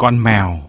con mèo.